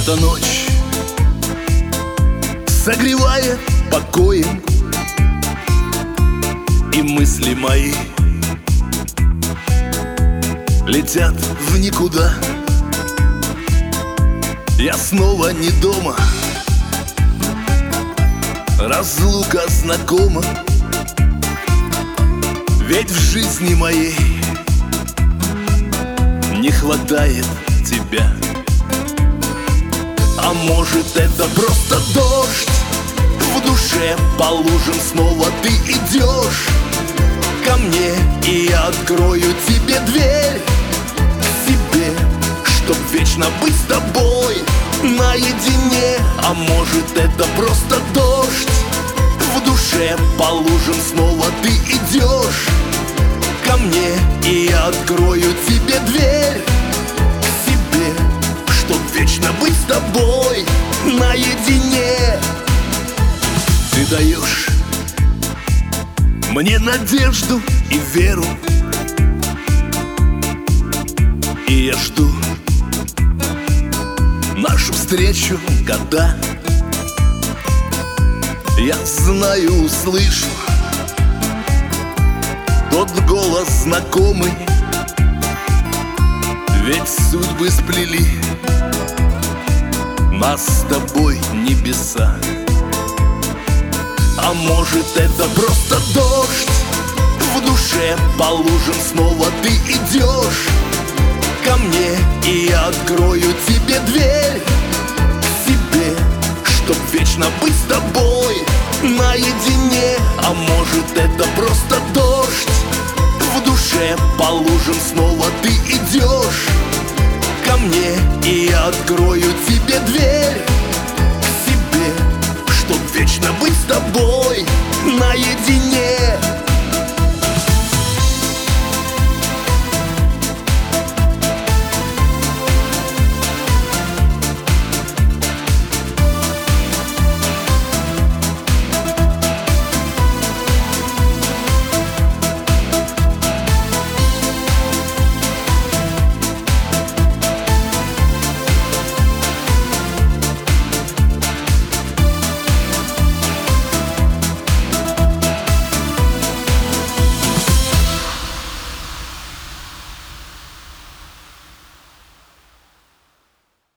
Эта ночь согревает покоем И мысли мои летят в никуда. Я снова не дома. Разлука знакома. Ведь в жизни моей Не хватает может это просто дождь. В душе по лужам снова ты идешь Ко мне и я открою тебе дверь. Себе, чтоб вечно быть с тобой Наедине, а может это просто дождь. В душе по лужам снова ты идешь Ко мне и я открою тебе дверь. Себе, чтоб вечно быть с тобой даешь мне надежду и веру. И я жду нашу встречу года. Я знаю, услышу Тот голос знакомый. Ведь судьбы сплели Нас с тобой небеса а может это просто дождь? В душе по лужам снова ты идешь. Ко мне и я открою тебе дверь. К себе, чтоб вечно быть с тобой Наедине, а может это просто дождь? В душе по лужам снова ты идешь. Ко мне и я открою тебе дверь.